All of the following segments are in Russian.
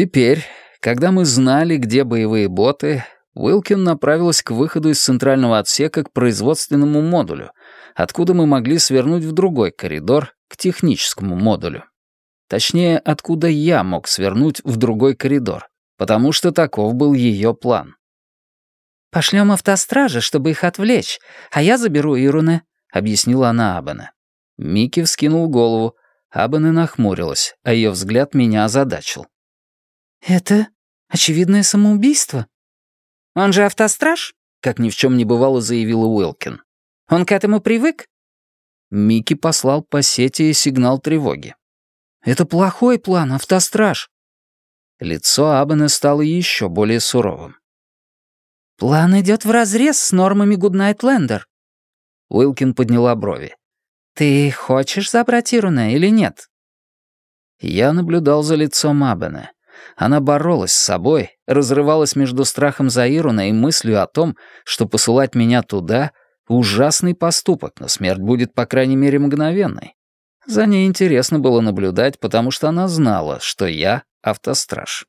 Теперь, когда мы знали, где боевые боты, Уилкин направилась к выходу из центрального отсека к производственному модулю, откуда мы могли свернуть в другой коридор, к техническому модулю. Точнее, откуда я мог свернуть в другой коридор, потому что таков был ее план. «Пошлем автостража, чтобы их отвлечь, а я заберу Ируне», — объяснила она Абене. Микки вскинул голову, Абене нахмурилась, а ее взгляд меня озадачил. «Это очевидное самоубийство?» «Он же автостраж?» — как ни в чем не бывало, заявила Уилкин. «Он к этому привык?» Микки послал по сети сигнал тревоги. «Это плохой план, автостраж». Лицо Абена стало еще более суровым. «План идет вразрез с нормами Гуднайтлендер». Уилкин подняла брови. «Ты хочешь забрать Ируна или нет?» Я наблюдал за лицом Абена. Она боролась с собой, разрывалась между страхом за Ируна и мыслью о том, что посылать меня туда — ужасный поступок, но смерть будет, по крайней мере, мгновенной. За ней интересно было наблюдать, потому что она знала, что я — автостраж.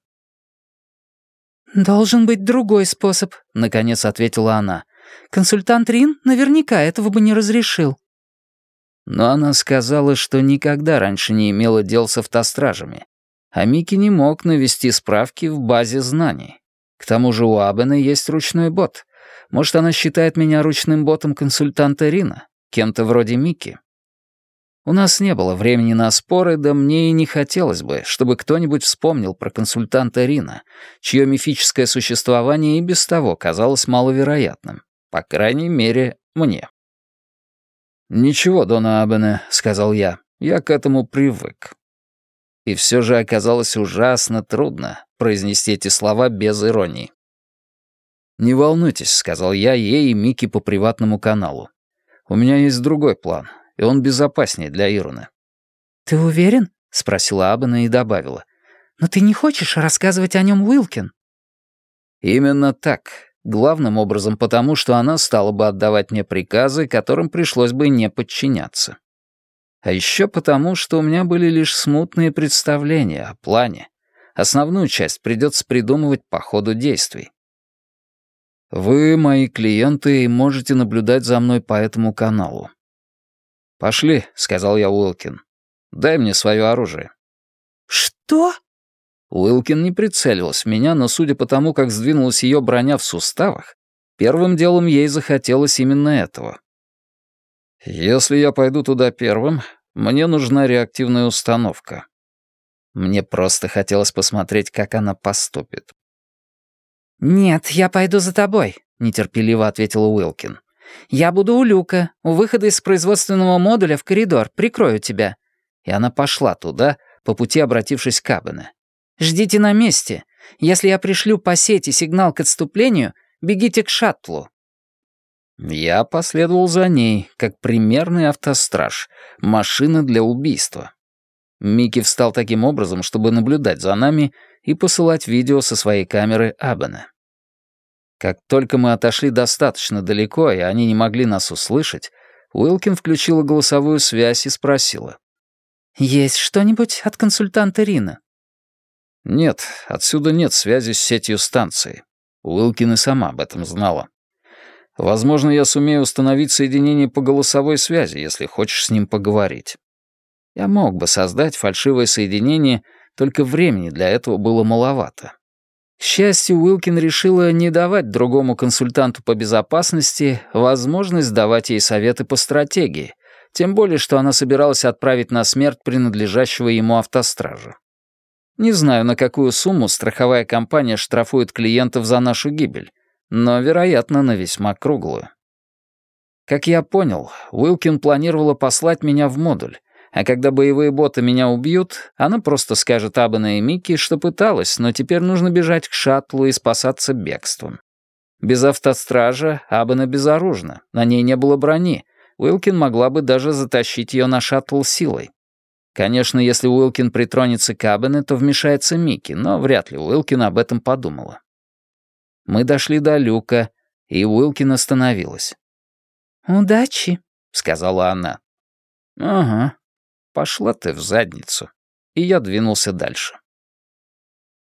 «Должен быть другой способ», — наконец ответила она. «Консультант Рин наверняка этого бы не разрешил». Но она сказала, что никогда раньше не имела дел с автостражами, а Микки не мог навести справки в базе знаний. К тому же у Абена есть ручной бот. Может, она считает меня ручным ботом консультанта Рина, кем-то вроде Микки. У нас не было времени на споры, да мне и не хотелось бы, чтобы кто-нибудь вспомнил про консультанта Рина, чье мифическое существование и без того казалось маловероятным. По крайней мере, мне. «Ничего, Дона Абене», — сказал я, — «я к этому привык». И все же оказалось ужасно трудно произнести эти слова без иронии. «Не волнуйтесь», — сказал я ей и Микки по приватному каналу. «У меня есть другой план, и он безопаснее для Ируны». «Ты уверен?» — спросила Абана и добавила. «Но ты не хочешь рассказывать о нем Уилкин?» «Именно так. Главным образом потому, что она стала бы отдавать мне приказы, которым пришлось бы не подчиняться. А еще потому, что у меня были лишь смутные представления о плане. Основную часть придется придумывать по ходу действий. Вы, мои клиенты, можете наблюдать за мной по этому каналу. «Пошли», — сказал я Уилкин. «Дай мне свое оружие». «Что?» Уилкин не прицелилась в меня, но судя по тому, как сдвинулась ее броня в суставах, первым делом ей захотелось именно этого. «Если я пойду туда первым, мне нужна реактивная установка». Мне просто хотелось посмотреть, как она поступит. «Нет, я пойду за тобой», — нетерпеливо ответила Уилкин. «Я буду у люка, у выхода из производственного модуля в коридор, прикрою тебя». И она пошла туда, по пути обратившись к Абене. «Ждите на месте. Если я пришлю по сети сигнал к отступлению, бегите к шаттлу. Я последовал за ней, как примерный автостраж, машина для убийства. Микки встал таким образом, чтобы наблюдать за нами и посылать видео со своей камеры Абена. Как только мы отошли достаточно далеко, и они не могли нас услышать, Уилкин включила голосовую связь и спросила. «Есть что-нибудь от консультанта Рина?» «Нет, отсюда нет связи с сетью станции. Уилкин и сама об этом знала. Возможно, я сумею установить соединение по голосовой связи, если хочешь с ним поговорить. Я мог бы создать фальшивое соединение, только времени для этого было маловато. К счастью, Уилкин решила не давать другому консультанту по безопасности возможность давать ей советы по стратегии, тем более, что она собиралась отправить на смерть принадлежащего ему автостража. Не знаю, на какую сумму страховая компания штрафует клиентов за нашу гибель, но, вероятно, на весьма круглую. Как я понял, Уилкин планировала послать меня в модуль, а когда боевые боты меня убьют, она просто скажет Абана и Микки, что пыталась, но теперь нужно бежать к шаттлу и спасаться бегством. Без автостража Абана безоружна, на ней не было брони, Уилкин могла бы даже затащить ее на шаттл силой. Конечно, если Уилкин притронется к Абене, то вмешается Микки, но вряд ли Уилкин об этом подумала. Мы дошли до люка, и Уилкин остановилась. «Удачи», — сказала она. «Ага, пошла ты в задницу». И я двинулся дальше.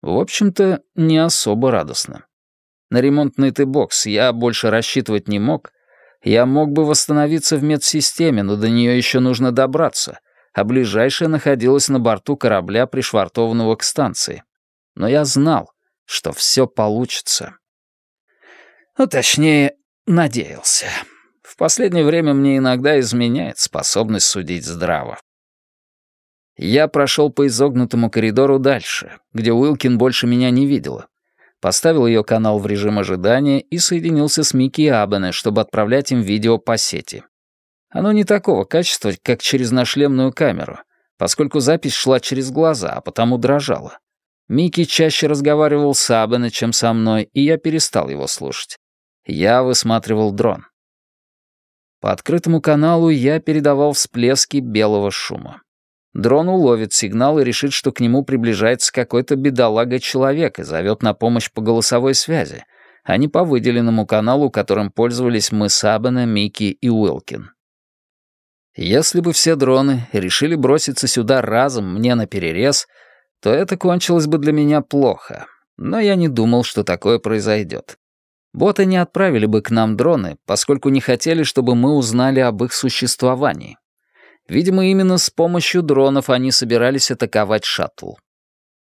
В общем-то, не особо радостно. На ремонтный Т-бокс я больше рассчитывать не мог. Я мог бы восстановиться в медсистеме, но до нее еще нужно добраться, а ближайшая находилась на борту корабля, пришвартованного к станции. Но я знал, что все получится. Ну, точнее, надеялся. В последнее время мне иногда изменяет способность судить здраво. Я прошел по изогнутому коридору дальше, где Уилкин больше меня не видела. Поставил ее канал в режим ожидания и соединился с Микки и Абене, чтобы отправлять им видео по сети. Оно не такого качества, как через нашлемную камеру, поскольку запись шла через глаза, а потому дрожала. Микки чаще разговаривал с Абене, чем со мной, и я перестал его слушать. Я высматривал дрон. По открытому каналу я передавал всплески белого шума. Дрон уловит сигнал и решит, что к нему приближается какой-то бедолага-человек и зовет на помощь по голосовой связи, а не по выделенному каналу, которым пользовались мы с Абена, Микки и Уилкин. Если бы все дроны решили броситься сюда разом мне на перерез, то это кончилось бы для меня плохо. Но я не думал, что такое произойдет. Боты не отправили бы к нам дроны, поскольку не хотели, чтобы мы узнали об их существовании. Видимо, именно с помощью дронов они собирались атаковать шаттл.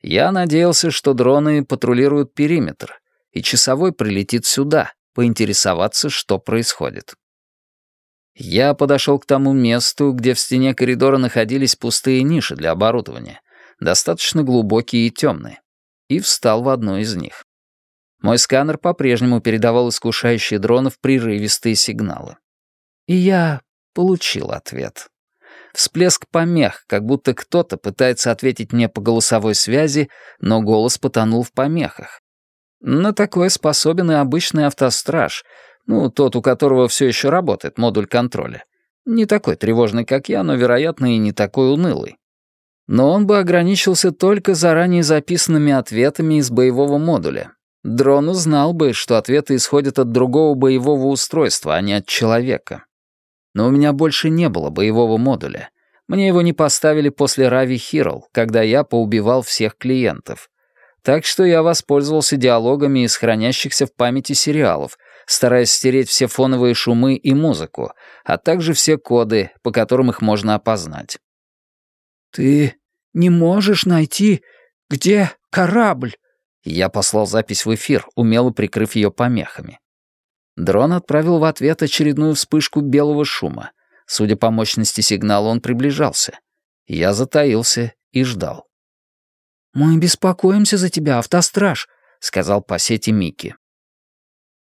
Я надеялся, что дроны патрулируют периметр, и часовой прилетит сюда, поинтересоваться, что происходит. Я подошел к тому месту, где в стене коридора находились пустые ниши для оборудования, достаточно глубокие и темные, и встал в одну из них. Мой сканер по-прежнему передавал искушающие дронов прерывистые сигналы. И я получил ответ. Всплеск помех, как будто кто-то пытается ответить мне по голосовой связи, но голос потонул в помехах. На такое способен и обычный автостраж, ну, тот, у которого все еще работает модуль контроля. Не такой тревожный, как я, но, вероятно, и не такой унылый. Но он бы ограничился только заранее записанными ответами из боевого модуля. Дрон узнал бы, что ответы исходят от другого боевого устройства, а не от человека. Но у меня больше не было боевого модуля. Мне его не поставили после Рави Хирл, когда я поубивал всех клиентов. Так что я воспользовался диалогами из хранящихся в памяти сериалов, стараясь стереть все фоновые шумы и музыку, а также все коды, по которым их можно опознать. «Ты не можешь найти, где корабль?» Я послал запись в эфир, умело прикрыв ее помехами. Дрон отправил в ответ очередную вспышку белого шума. Судя по мощности сигнала, он приближался. Я затаился и ждал. «Мы беспокоимся за тебя, автостраж», — сказал по сети Микки.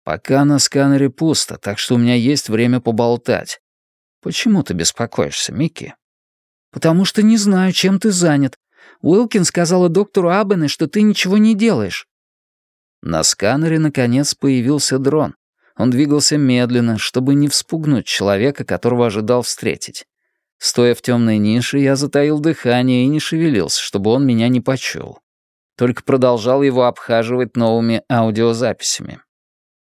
«Пока на сканере пусто, так что у меня есть время поболтать. Почему ты беспокоишься, Микки?» «Потому что не знаю, чем ты занят. Уилкин сказала доктору Абене, что ты ничего не делаешь». На сканере, наконец, появился дрон. Он двигался медленно, чтобы не вспугнуть человека, которого ожидал встретить. Стоя в темной нише, я затаил дыхание и не шевелился, чтобы он меня не почуял. Только продолжал его обхаживать новыми аудиозаписями.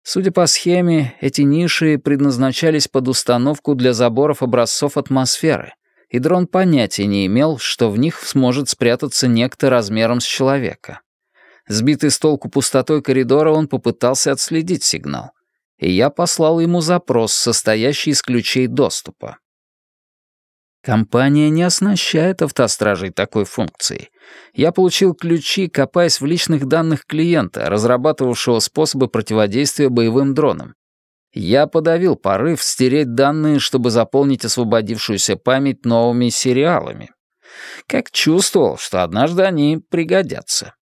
Судя по схеме, эти ниши предназначались под установку для заборов образцов атмосферы, и дрон понятия не имел, что в них сможет спрятаться некто размером с человека. Сбитый с толку пустотой коридора, он попытался отследить сигнал — и я послал ему запрос, состоящий из ключей доступа. Компания не оснащает автостражей такой функцией. Я получил ключи, копаясь в личных данных клиента, разрабатывавшего способы противодействия боевым дронам. Я подавил порыв стереть данные, чтобы заполнить освободившуюся память новыми сериалами. Как чувствовал, что однажды они пригодятся.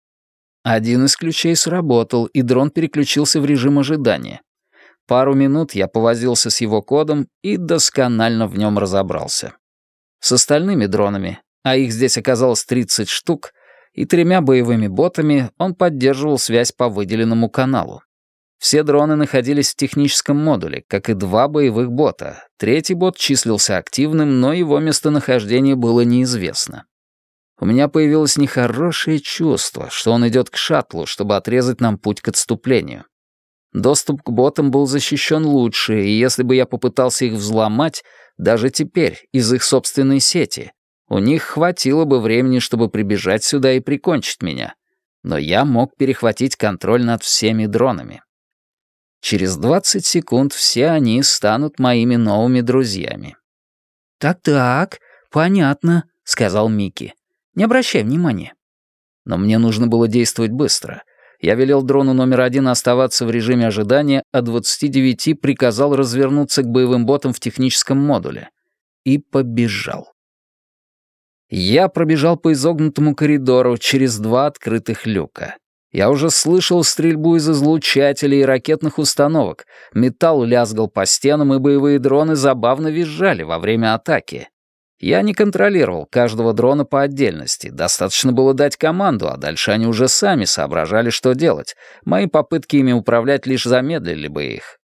Один из ключей сработал, и дрон переключился в режим ожидания. Пару минут я повозился с его кодом и досконально в нем разобрался. С остальными дронами, а их здесь оказалось 30 штук, и тремя боевыми ботами он поддерживал связь по выделенному каналу. Все дроны находились в техническом модуле, как и два боевых бота. Третий бот числился активным, но его местонахождение было неизвестно. У меня появилось нехорошее чувство, что он идет к шаттлу, чтобы отрезать нам путь к отступлению. Доступ к ботам был защищен лучше, и если бы я попытался их взломать, даже теперь, из их собственной сети, у них хватило бы времени, чтобы прибежать сюда и прикончить меня. но я мог перехватить контроль над всеми дронами. Через 20 секунд все они станут моими новыми друзьями. «Так-так, понятно», — сказал Микки. «Не обращай внимания». Но мне нужно было действовать быстро. Я велел дрону номер один оставаться в режиме ожидания, а 29 приказал развернуться к боевым ботам в техническом модуле. И побежал. Я пробежал по изогнутому коридору через два открытых люка. Я уже слышал стрельбу из излучателей и ракетных установок. Металл лязгал по стенам, и боевые дроны забавно визжали во время атаки. Я не контролировал каждого дрона по отдельности. Достаточно было дать команду, а дальше они уже сами соображали, что делать. Мои попытки ими управлять лишь замедлили бы их.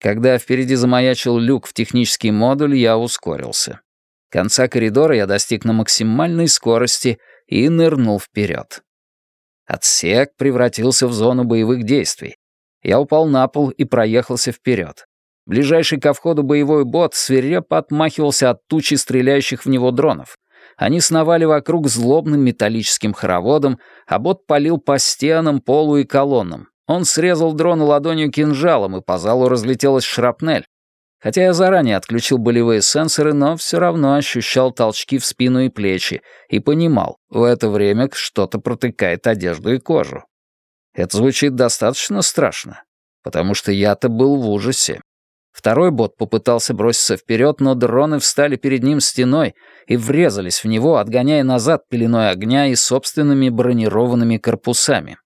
Когда впереди замаячил люк в технический модуль, я ускорился. Конца коридора я достиг на максимальной скорости и нырнул вперед. Отсек превратился в зону боевых действий. Я упал на пол и проехался вперед. Ближайший ко входу боевой бот свирепо отмахивался от тучи стреляющих в него дронов. Они сновали вокруг злобным металлическим хороводом, а бот палил по стенам, полу и колоннам. Он срезал дрона ладонью кинжалом, и по залу разлетелась шрапнель. Хотя я заранее отключил болевые сенсоры, но все равно ощущал толчки в спину и плечи и понимал, в это время что-то протыкает одежду и кожу. Это звучит достаточно страшно, потому что я-то был в ужасе. Второй бот попытался броситься вперед, но дроны встали перед ним стеной и врезались в него, отгоняя назад пеленой огня и собственными бронированными корпусами.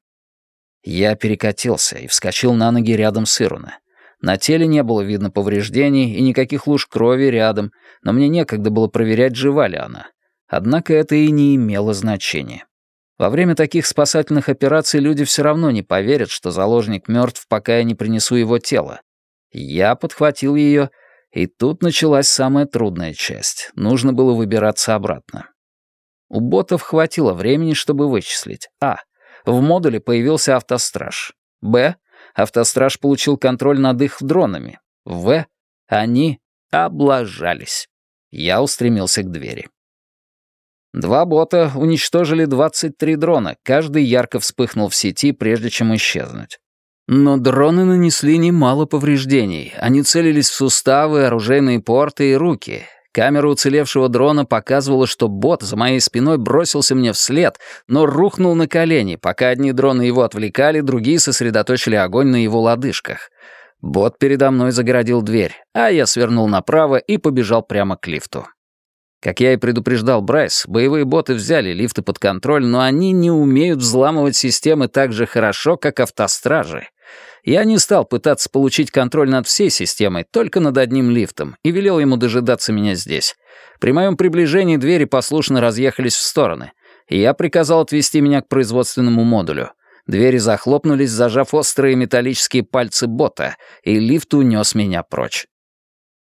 Я перекатился и вскочил на ноги рядом с Ируна. На теле не было видно повреждений и никаких луж крови рядом, но мне некогда было проверять, жива ли она. Однако это и не имело значения. Во время таких спасательных операций люди все равно не поверят, что заложник мертв, пока я не принесу его тело. Я подхватил ее, и тут началась самая трудная часть. Нужно было выбираться обратно. У ботов хватило времени, чтобы вычислить. А. В модуле появился автостраж. Б. Автостраж получил контроль над их дронами. В. Они облажались. Я устремился к двери. Два бота уничтожили 23 дрона, каждый ярко вспыхнул в сети, прежде чем исчезнуть. Но дроны нанесли немало повреждений. Они целились в суставы, оружейные порты и руки. Камера уцелевшего дрона показывала, что бот за моей спиной бросился мне вслед, но рухнул на колени, пока одни дроны его отвлекали, другие сосредоточили огонь на его лодыжках. Бот передо мной загородил дверь, а я свернул направо и побежал прямо к лифту. Как я и предупреждал Брайс, боевые боты взяли лифты под контроль, но они не умеют взламывать системы так же хорошо, как автостражи. Я не стал пытаться получить контроль над всей системой, только над одним лифтом, и велел ему дожидаться меня здесь. При моем приближении двери послушно разъехались в стороны, и я приказал отвести меня к производственному модулю. Двери захлопнулись, зажав острые металлические пальцы бота, и лифт унес меня прочь.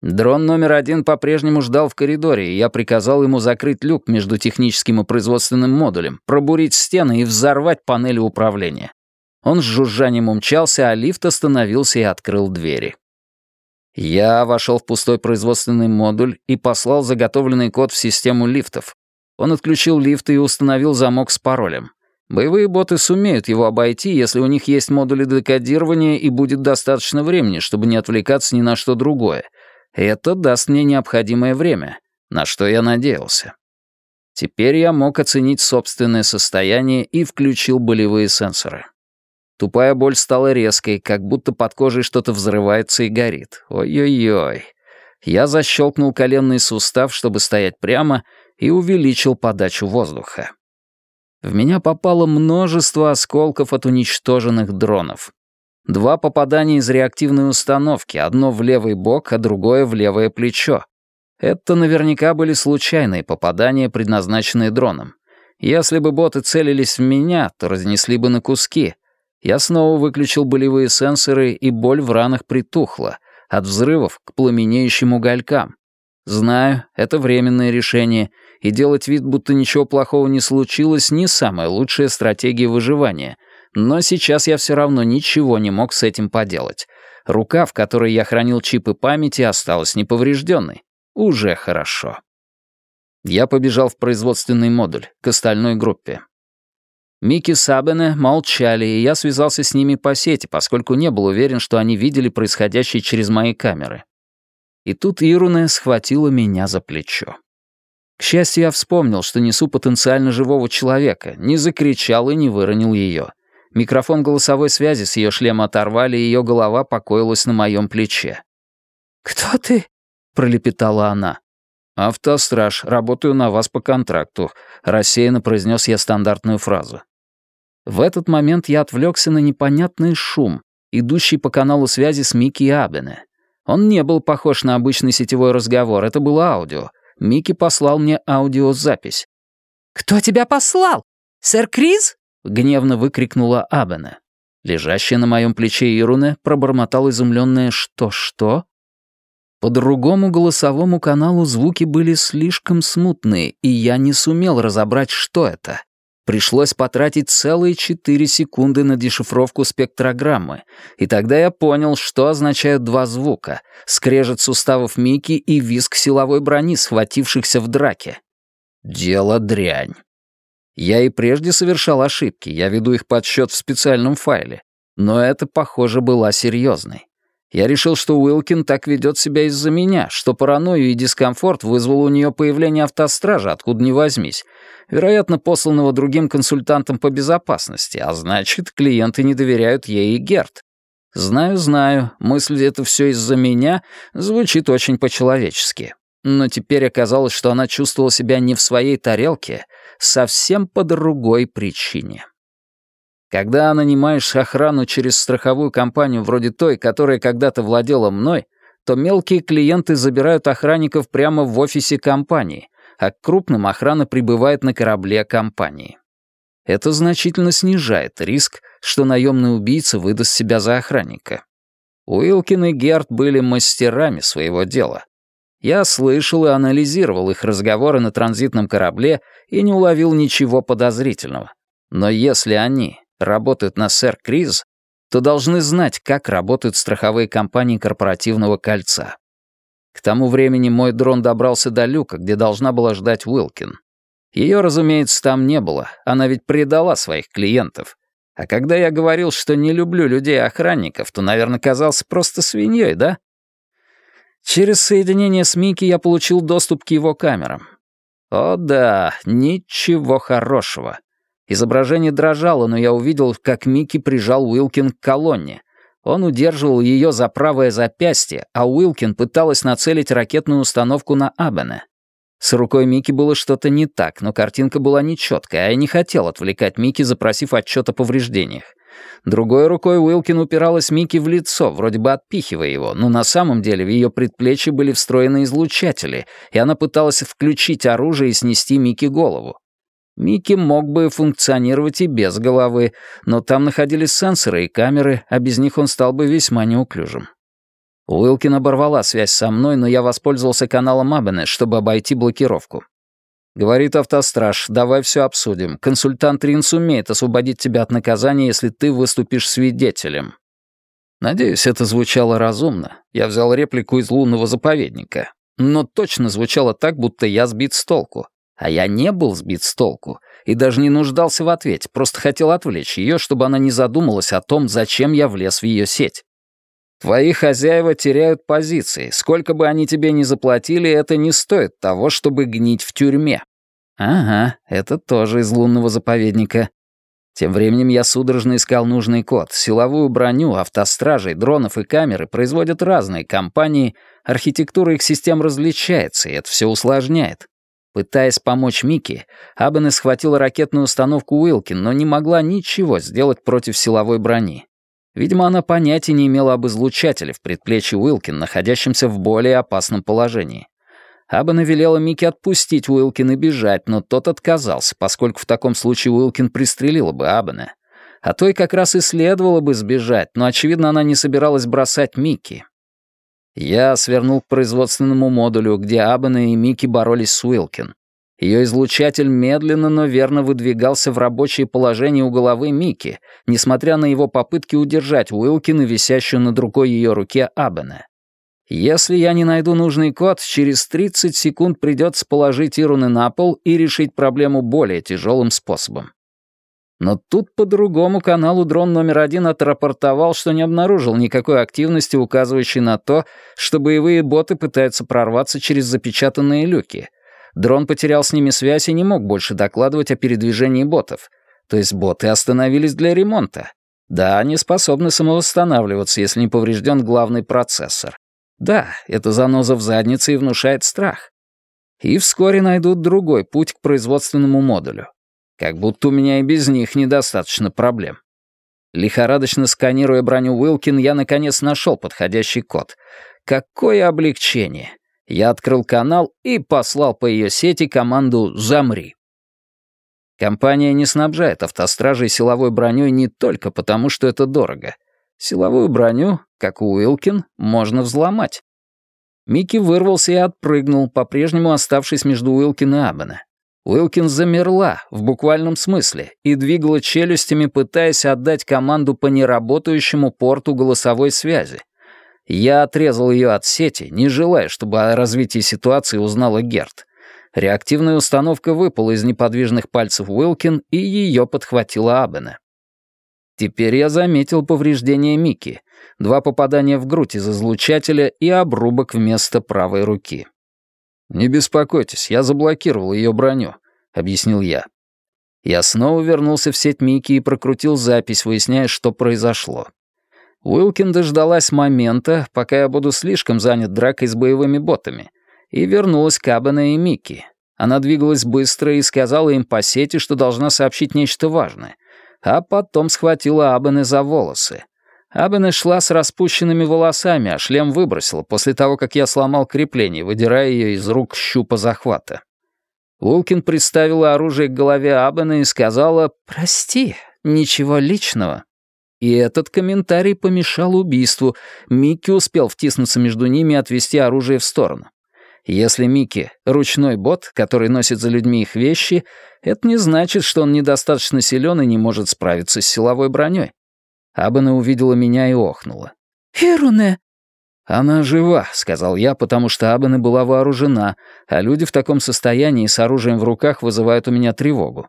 Дрон номер один по-прежнему ждал в коридоре, и я приказал ему закрыть люк между техническим и производственным модулем, пробурить стены и взорвать панели управления. Он с жужжанием умчался, а лифт остановился и открыл двери. Я вошел в пустой производственный модуль и послал заготовленный код в систему лифтов. Он отключил лифты и установил замок с паролем. Боевые боты сумеют его обойти, если у них есть модули декодирования и будет достаточно времени, чтобы не отвлекаться ни на что другое. Это даст мне необходимое время, на что я надеялся. Теперь я мог оценить собственное состояние и включил болевые сенсоры. Тупая боль стала резкой, как будто под кожей что-то взрывается и горит. Ой-ой-ой. Я защелкнул коленный сустав, чтобы стоять прямо, и увеличил подачу воздуха. В меня попало множество осколков от уничтоженных дронов. Два попадания из реактивной установки, одно в левый бок, а другое в левое плечо. Это наверняка были случайные попадания, предназначенные дроном. Если бы боты целились в меня, то разнесли бы на куски, я снова выключил болевые сенсоры, и боль в ранах притухла, от взрывов к пламенеющим уголькам. Знаю, это временное решение, и делать вид, будто ничего плохого не случилось, не самая лучшая стратегия выживания. Но сейчас я все равно ничего не мог с этим поделать. Рука, в которой я хранил чипы памяти, осталась неповрежденной. Уже хорошо. Я побежал в производственный модуль, к остальной группе. Микки Сабене молчали, и я связался с ними по сети, поскольку не был уверен, что они видели происходящее через мои камеры. И тут Ируне схватила меня за плечо. К счастью, я вспомнил, что несу потенциально живого человека, не закричал и не выронил ее. Микрофон голосовой связи с ее шлема оторвали, и ее голова покоилась на моем плече. «Кто ты?» — пролепетала она. «Автостраж, работаю на вас по контракту», — рассеянно произнес я стандартную фразу. В этот момент я отвлекся на непонятный шум, идущий по каналу связи с Микки и Абене. Он не был похож на обычный сетевой разговор, это было аудио. Микки послал мне аудиозапись. «Кто тебя послал? Сэр Криз?» — гневно выкрикнула Абене. Лежащая на моем плече Ируне пробормотал изумленное «что-что?». По другому голосовому каналу звуки были слишком смутные, и я не сумел разобрать, что это. Пришлось потратить целые четыре секунды на дешифровку спектрограммы, и тогда я понял, что означают два звука — скрежет суставов Мики и визг силовой брони, схватившихся в драке. Дело дрянь. Я и прежде совершал ошибки, я веду их подсчет в специальном файле, но это, похоже, была серьезной. Я решил, что Уилкин так ведет себя из-за меня, что паранойю и дискомфорт вызвало у нее появление автостража, откуда ни возьмись, вероятно, посланного другим консультантом по безопасности, а значит, клиенты не доверяют ей и Герт. Знаю, знаю, мысль «это все из-за меня» звучит очень по-человечески. Но теперь оказалось, что она чувствовала себя не в своей тарелке, совсем по другой причине. Когда нанимаешь охрану через страховую компанию вроде той, которая когда-то владела мной, то мелкие клиенты забирают охранников прямо в офисе компании, а к крупным охрана прибывает на корабле компании. Это значительно снижает риск, что наемный убийца выдаст себя за охранника. Уилкин и Герт были мастерами своего дела. Я слышал и анализировал их разговоры на транзитном корабле и не уловил ничего подозрительного. Но если они работают на Сэр Криз, то должны знать, как работают страховые компании корпоративного кольца. К тому времени мой дрон добрался до люка, где должна была ждать Уилкин. Ее, разумеется, там не было, она ведь предала своих клиентов. А когда я говорил, что не люблю людей-охранников, то, наверное, казался просто свиньей, да? Через соединение с Микки я получил доступ к его камерам. О да, ничего хорошего. Изображение дрожало, но я увидел, как Микки прижал Уилкин к колонне. Он удерживал ее за правое запястье, а Уилкин пыталась нацелить ракетную установку на Абене. С рукой Микки было что-то не так, но картинка была нечеткая, а я не хотел отвлекать Микки, запросив отчет о повреждениях. Другой рукой Уилкин упиралась Микки в лицо, вроде бы отпихивая его, но на самом деле в ее предплечье были встроены излучатели, и она пыталась включить оружие и снести Микки голову. Микки мог бы функционировать и без головы, но там находились сенсоры и камеры, а без них он стал бы весьма неуклюжим. Уилкин оборвала связь со мной, но я воспользовался каналом Абене, чтобы обойти блокировку. Говорит автостраж, давай все обсудим. Консультант Рин сумеет освободить тебя от наказания, если ты выступишь свидетелем. Надеюсь, это звучало разумно. Я взял реплику из лунного заповедника. Но точно звучало так, будто я сбит с толку. А я не был сбит с толку и даже не нуждался в ответе, просто хотел отвлечь ее, чтобы она не задумалась о том, зачем я влез в ее сеть. Твои хозяева теряют позиции. Сколько бы они тебе ни заплатили, это не стоит того, чтобы гнить в тюрьме. Ага, это тоже из лунного заповедника. Тем временем я судорожно искал нужный код. Силовую броню, автостражей, дронов и камеры производят разные компании, архитектура их систем различается, и это все усложняет. Пытаясь помочь Микки, Абене схватила ракетную установку Уилкин, но не могла ничего сделать против силовой брони. Видимо, она понятия не имела об излучателе в предплечье Уилкин, находящемся в более опасном положении. Абена велела Микки отпустить Уилкин и бежать, но тот отказался, поскольку в таком случае Уилкин пристрелила бы Абена. А той как раз и следовало бы сбежать, но, очевидно, она не собиралась бросать Микки. Я свернул к производственному модулю, где Абана и Микки боролись с Уилкин. Ее излучатель медленно, но верно выдвигался в рабочее положение у головы Микки, несмотря на его попытки удержать Уилкин и висящую над рукой ее руке Абена. Если я не найду нужный код, через 30 секунд придется положить Ируны на пол и решить проблему более тяжелым способом. Но тут по другому каналу дрон номер один отрапортовал, что не обнаружил никакой активности, указывающей на то, что боевые боты пытаются прорваться через запечатанные люки. Дрон потерял с ними связь и не мог больше докладывать о передвижении ботов. То есть боты остановились для ремонта. Да, они способны самовосстанавливаться, если не поврежден главный процессор. Да, это заноза в заднице и внушает страх. И вскоре найдут другой путь к производственному модулю. Как будто у меня и без них недостаточно проблем. Лихорадочно сканируя броню Уилкин, я наконец нашел подходящий код. Какое облегчение! Я открыл канал и послал по ее сети команду «Замри». Компания не снабжает автостражей силовой броней не только потому, что это дорого. Силовую броню, как у Уилкин, можно взломать. Микки вырвался и отпрыгнул, по-прежнему оставшись между Уилкин и Абена. Уилкин замерла, в буквальном смысле, и двигала челюстями, пытаясь отдать команду по неработающему порту голосовой связи. Я отрезал ее от сети, не желая, чтобы о развитии ситуации узнала Герт. Реактивная установка выпала из неподвижных пальцев Уилкин, и ее подхватила Абена. Теперь я заметил повреждения Микки. Два попадания в грудь из излучателя и обрубок вместо правой руки. «Не беспокойтесь, я заблокировал ее броню», — объяснил я. Я снова вернулся в сеть Микки и прокрутил запись, выясняя, что произошло. Уилкин дождалась момента, пока я буду слишком занят дракой с боевыми ботами, и вернулась к Абена и Микки. Она двигалась быстро и сказала им по сети, что должна сообщить нечто важное, а потом схватила Абена за волосы. Абена шла с распущенными волосами, а шлем выбросила после того, как я сломал крепление, выдирая ее из рук щупа захвата. Улкин приставила оружие к голове Абена и сказала «Прости, ничего личного». И этот комментарий помешал убийству. Микки успел втиснуться между ними и отвести оружие в сторону. Если Микки — ручной бот, который носит за людьми их вещи, это не значит, что он недостаточно силен и не может справиться с силовой броней. Абана увидела меня и охнула. «Ируне!» «Она жива», — сказал я, потому что Абана была вооружена, а люди в таком состоянии с оружием в руках вызывают у меня тревогу.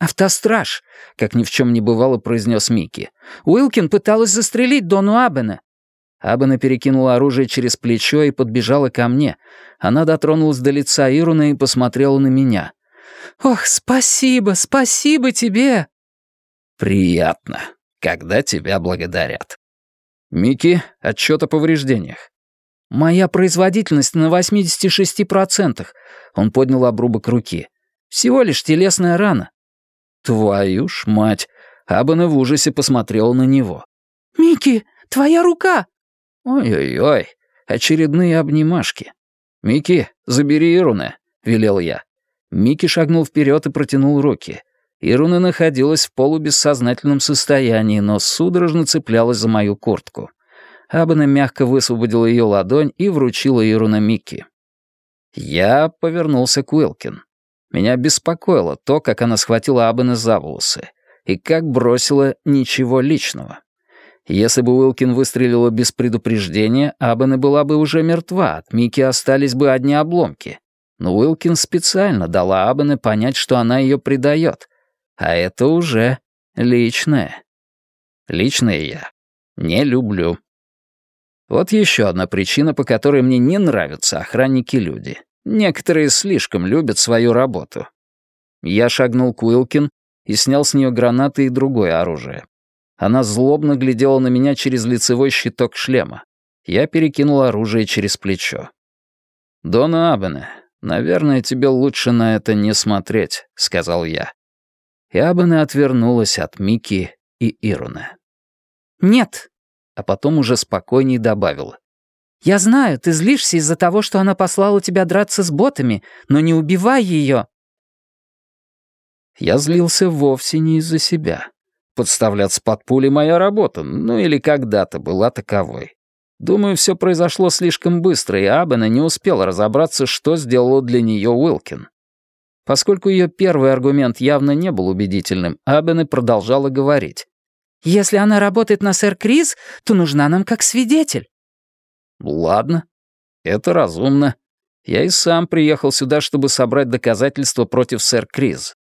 «Автостраж», — как ни в чем не бывало, произнес Микки. «Уилкин пыталась застрелить Дону Абена». Абана перекинула оружие через плечо и подбежала ко мне. Она дотронулась до лица Ируна и посмотрела на меня. «Ох, спасибо, спасибо тебе!» «Приятно», когда тебя благодарят. Микки, отчет о повреждениях. Моя производительность на 86%. Он поднял обрубок руки. Всего лишь телесная рана. Твою ж мать. Абана в ужасе посмотрел на него. Микки, твоя рука. Ой-ой-ой, очередные обнимашки. Микки, забери Ируна, велел я. Микки шагнул вперед и протянул руки. Ируна находилась в полубессознательном состоянии, но судорожно цеплялась за мою куртку. Абана мягко высвободила ее ладонь и вручила Ируна Микки. Я повернулся к Уилкин. Меня беспокоило то, как она схватила Абана за волосы, и как бросила ничего личного. Если бы Уилкин выстрелила без предупреждения, Абана была бы уже мертва, от Микки остались бы одни обломки. Но Уилкин специально дала Абане понять, что она ее предает, а это уже личное. Личное я не люблю. Вот еще одна причина, по которой мне не нравятся охранники-люди. Некоторые слишком любят свою работу. Я шагнул к Уилкин и снял с нее гранаты и другое оружие. Она злобно глядела на меня через лицевой щиток шлема. Я перекинул оружие через плечо. «Дона Абене, наверное, тебе лучше на это не смотреть», — сказал я и Абана отвернулась от Мики и Ируна. «Нет», а потом уже спокойней добавила. «Я знаю, ты злишься из-за того, что она послала тебя драться с ботами, но не убивай ее». Я злился вовсе не из-за себя. Подставляться под пули моя работа, ну или когда-то была таковой. Думаю, все произошло слишком быстро, и Абена не успела разобраться, что сделала для нее Уилкин. Поскольку ее первый аргумент явно не был убедительным, Абене продолжала говорить. «Если она работает на сэр Крис, то нужна нам как свидетель». «Ладно, это разумно. Я и сам приехал сюда, чтобы собрать доказательства против сэр Крис.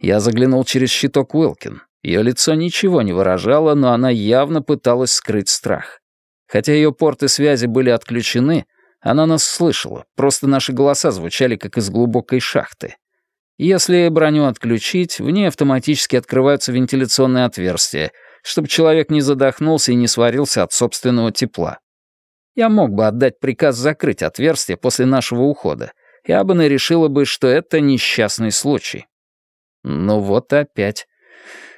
Я заглянул через щиток Уилкин. Ее лицо ничего не выражало, но она явно пыталась скрыть страх. Хотя ее порты связи были отключены, она нас слышала, просто наши голоса звучали как из глубокой шахты. Если броню отключить, в ней автоматически открываются вентиляционные отверстия, чтобы человек не задохнулся и не сварился от собственного тепла. Я мог бы отдать приказ закрыть отверстие после нашего ухода, и Абана решила бы, что это несчастный случай. Ну вот опять.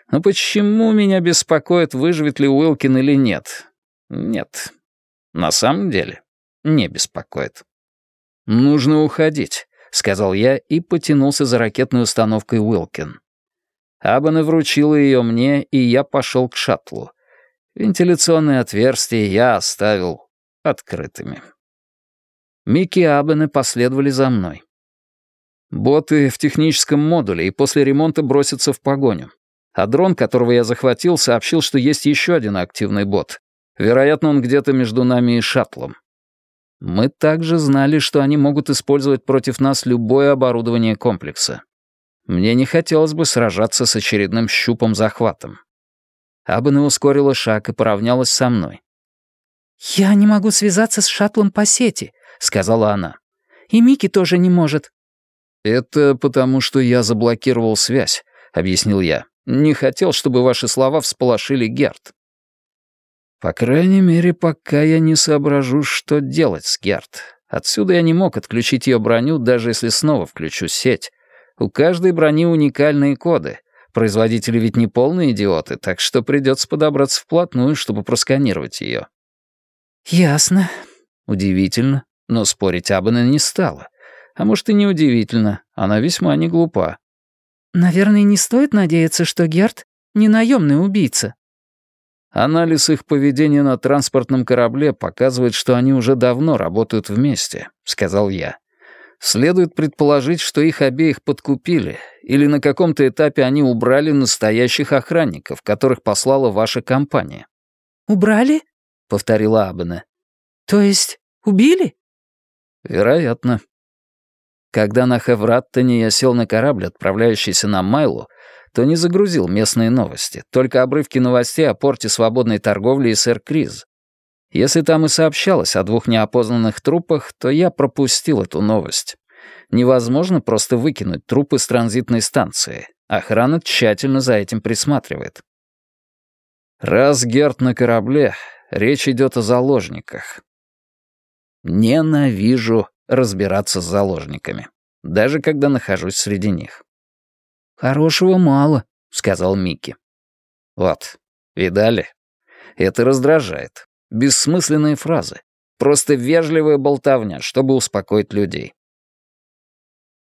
Но почему меня беспокоит, выживет ли Уилкин или нет? Нет. На самом деле, не беспокоит. «Нужно уходить», — сказал я и потянулся за ракетной установкой Уилкин. Абана вручила ее мне, и я пошел к шаттлу. Вентиляционные отверстия я оставил открытыми. Микки и Абене последовали за мной. Боты в техническом модуле и после ремонта бросятся в погоню. А дрон, которого я захватил, сообщил, что есть еще один активный бот. Вероятно, он где-то между нами и шаттлом. Мы также знали, что они могут использовать против нас любое оборудование комплекса. Мне не хотелось бы сражаться с очередным щупом-захватом. Абана ускорила шаг и поравнялась со мной. «Я не могу связаться с шаттлом по сети», — сказала она. «И Микки тоже не может». «Это потому, что я заблокировал связь», — объяснил я. «Не хотел, чтобы ваши слова всполошили Герт». По крайней мере, пока я не соображу, что делать с Герт. Отсюда я не мог отключить ее броню, даже если снова включу сеть. У каждой брони уникальные коды. Производители ведь не полные идиоты, так что придется подобраться вплотную, чтобы просканировать ее. «Ясно». Удивительно, но спорить Абана не стала. А может, и не удивительно, она весьма не глупа. «Наверное, не стоит надеяться, что Герт не наемный убийца». Анализ их поведения на транспортном корабле показывает, что они уже давно работают вместе, сказал я. Следует предположить, что их обеих подкупили, или на каком-то этапе они убрали настоящих охранников, которых послала ваша компания. «Убрали?» — повторила Абена. «То есть убили?» «Вероятно». Когда на Хевраттоне я сел на корабль, отправляющийся на Майлу, то не загрузил местные новости, только обрывки новостей о порте свободной торговли и сэр Криз. Если там и сообщалось о двух неопознанных трупах, то я пропустил эту новость. Невозможно просто выкинуть трупы с транзитной станции. Охрана тщательно за этим присматривает. Раз Герт на корабле, речь идет о заложниках. Ненавижу разбираться с заложниками, даже когда нахожусь среди них. «Хорошего мало», — сказал Микки. «Вот, видали? Это раздражает. Бессмысленные фразы. Просто вежливая болтовня, чтобы успокоить людей.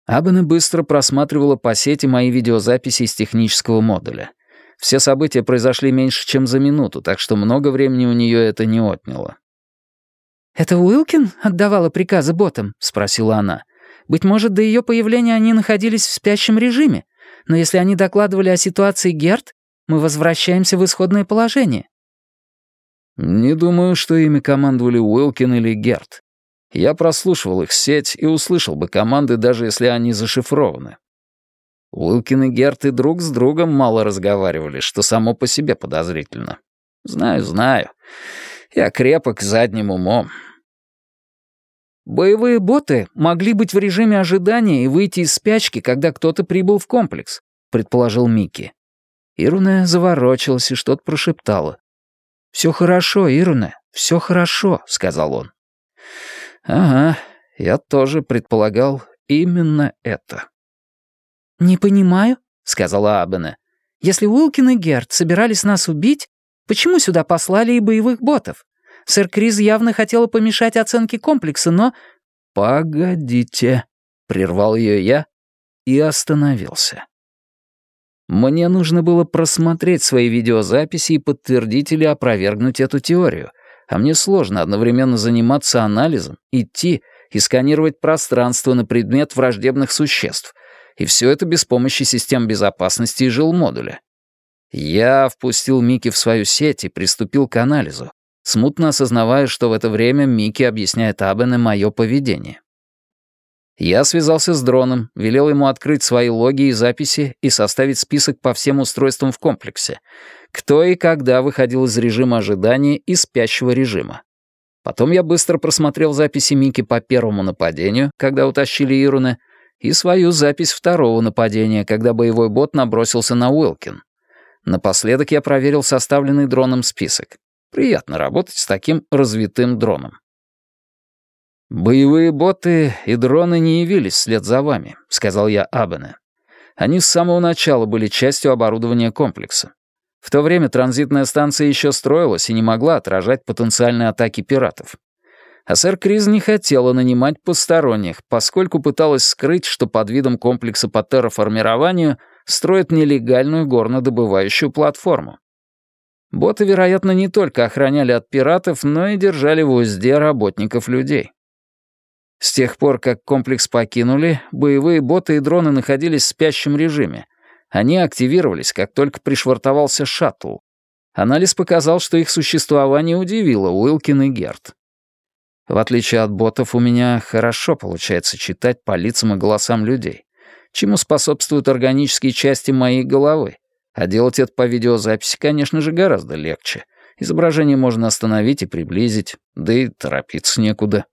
Абена быстро просматривала по сети мои видеозаписи из технического модуля. Все события произошли меньше, чем за минуту, так что много времени у нее это не отняло. «Это Уилкин отдавала приказы ботам?» — спросила она. «Быть может, до ее появления они находились в спящем режиме, но если они докладывали о ситуации Герт, мы возвращаемся в исходное положение». Не думаю, что ими командовали Уилкин или Герт. Я прослушивал их сеть и услышал бы команды, даже если они зашифрованы. Уилкин и Герт и друг с другом мало разговаривали, что само по себе подозрительно. Знаю, знаю. Я крепок задним умом. Боевые боты могли быть в режиме ожидания и выйти из спячки, когда кто-то прибыл в комплекс, предположил Микки. Ируна заворочилась и что-то прошептала. «Все хорошо, Ируна, все хорошо», — сказал он. «Ага, я тоже предполагал именно это». «Не понимаю», — сказала Абене. «Если Уилкин и Герт собирались нас убить, почему сюда послали и боевых ботов? Сэр Криз явно хотела помешать оценке комплекса, но...» «Погодите», — прервал ее я и остановился. Мне нужно было просмотреть свои видеозаписи и подтвердить или опровергнуть эту теорию, а мне сложно одновременно заниматься анализом, идти и сканировать пространство на предмет враждебных существ, и все это без помощи систем безопасности и жилмодуля. Я впустил Мики в свою сеть и приступил к анализу, смутно осознавая, что в это время Мики объясняет Абене мое поведение. Я связался с дроном, велел ему открыть свои логи и записи и составить список по всем устройствам в комплексе. Кто и когда выходил из режима ожидания и спящего режима. Потом я быстро просмотрел записи Мики по первому нападению, когда утащили Ируна, и свою запись второго нападения, когда боевой бот набросился на Уилкин. Напоследок я проверил составленный дроном список. Приятно работать с таким развитым дроном. «Боевые боты и дроны не явились вслед за вами», — сказал я Абене. «Они с самого начала были частью оборудования комплекса. В то время транзитная станция еще строилась и не могла отражать потенциальные атаки пиратов. А сэр Криз не хотела нанимать посторонних, поскольку пыталась скрыть, что под видом комплекса по терраформированию строят нелегальную горнодобывающую платформу. Боты, вероятно, не только охраняли от пиратов, но и держали в узде работников людей. С тех пор, как комплекс покинули, боевые боты и дроны находились в спящем режиме. Они активировались, как только пришвартовался шаттл. Анализ показал, что их существование удивило Уилкин и Герт. В отличие от ботов, у меня хорошо получается читать по лицам и голосам людей, чему способствуют органические части моей головы. А делать это по видеозаписи, конечно же, гораздо легче. Изображение можно остановить и приблизить, да и торопиться некуда.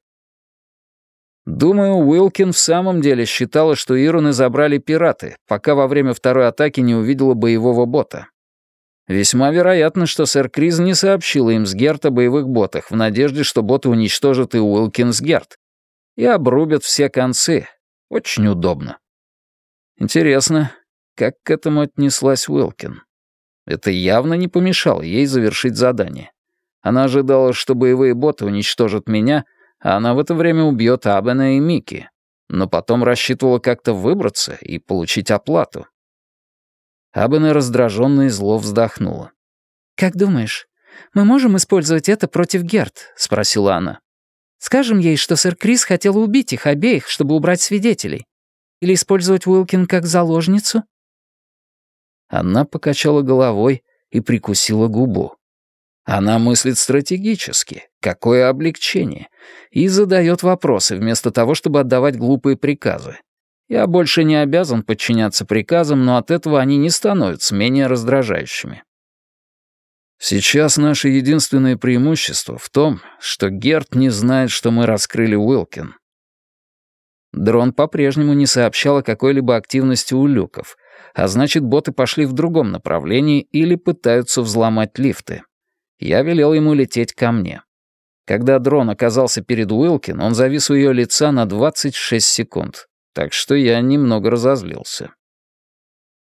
Думаю, Уилкин в самом деле считала, что Ируны забрали пираты, пока во время второй атаки не увидела боевого бота. Весьма вероятно, что сэр Криз не сообщила им с Герт о боевых ботах, в надежде, что боты уничтожат и Уилкин с Герт. И обрубят все концы. Очень удобно. Интересно, как к этому отнеслась Уилкин? Это явно не помешало ей завершить задание. Она ожидала, что боевые боты уничтожат меня, а она в это время убьет Абена и Мики, но потом рассчитывала как-то выбраться и получить оплату. Абена раздраженно и зло вздохнула. «Как думаешь, мы можем использовать это против Герт?» — спросила она. «Скажем ей, что сэр Крис хотел убить их обеих, чтобы убрать свидетелей. Или использовать Уилкин как заложницу?» Она покачала головой и прикусила губу. Она мыслит стратегически, какое облегчение, и задает вопросы вместо того, чтобы отдавать глупые приказы. Я больше не обязан подчиняться приказам, но от этого они не становятся менее раздражающими. Сейчас наше единственное преимущество в том, что Герт не знает, что мы раскрыли Уилкин. Дрон по-прежнему не сообщал о какой-либо активности у люков, а значит, боты пошли в другом направлении или пытаются взломать лифты. Я велел ему лететь ко мне. Когда дрон оказался перед Уилкин, он завис у ее лица на 26 секунд, так что я немного разозлился.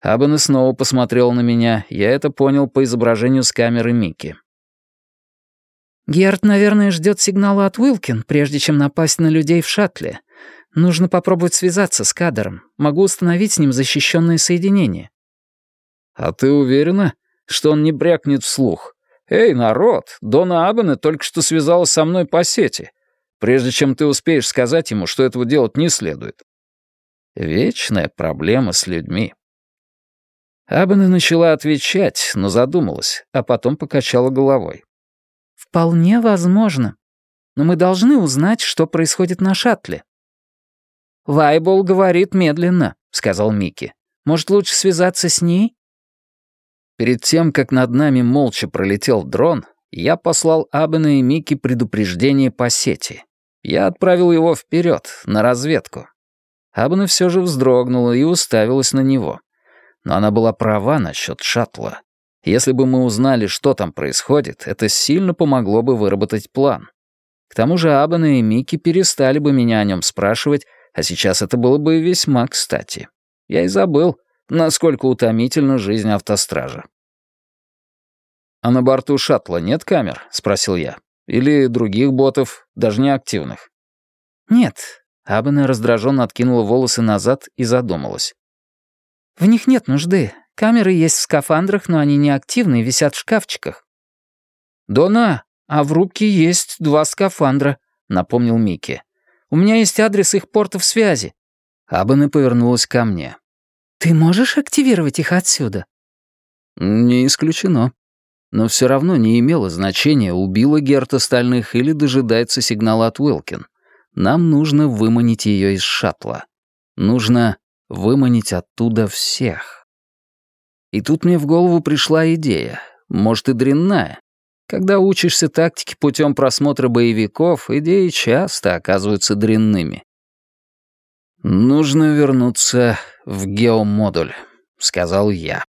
Абен снова посмотрел на меня, я это понял по изображению с камеры Микки. «Герт, наверное, ждет сигнала от Уилкин, прежде чем напасть на людей в шаттле. Нужно попробовать связаться с кадром. Могу установить с ним защищенное соединение». «А ты уверена, что он не брякнет вслух? «Эй, народ, Дона Абене только что связалась со мной по сети, прежде чем ты успеешь сказать ему, что этого делать не следует». Вечная проблема с людьми. Абене начала отвечать, но задумалась, а потом покачала головой. «Вполне возможно. Но мы должны узнать, что происходит на шаттле». «Вайбол говорит медленно», — сказал Микки. «Может, лучше связаться с ней?» Перед тем, как над нами молча пролетел дрон, я послал Абена и Микки предупреждение по сети. Я отправил его вперед, на разведку. Абена все же вздрогнула и уставилась на него. Но она была права насчет шаттла. Если бы мы узнали, что там происходит, это сильно помогло бы выработать план. К тому же Абена и Микки перестали бы меня о нем спрашивать, а сейчас это было бы весьма кстати. Я и забыл, насколько утомительна жизнь автостража. «А на борту шаттла нет камер?» — спросил я. «Или других ботов, даже не активных?» «Нет». Абена раздраженно откинула волосы назад и задумалась. «В них нет нужды. Камеры есть в скафандрах, но они не активны и висят в шкафчиках». «Дона, а в рубке есть два скафандра», — напомнил Микки. «У меня есть адрес их портов связи». Абена повернулась ко мне. «Ты можешь активировать их отсюда?» «Не исключено. Но все равно не имело значения, убила Герт остальных или дожидается сигнала от Уилкин. Нам нужно выманить ее из шаттла. Нужно выманить оттуда всех. И тут мне в голову пришла идея, может и дрянная. Когда учишься тактике путем просмотра боевиков, идеи часто оказываются дрянными. «Нужно вернуться в геомодуль», — сказал я.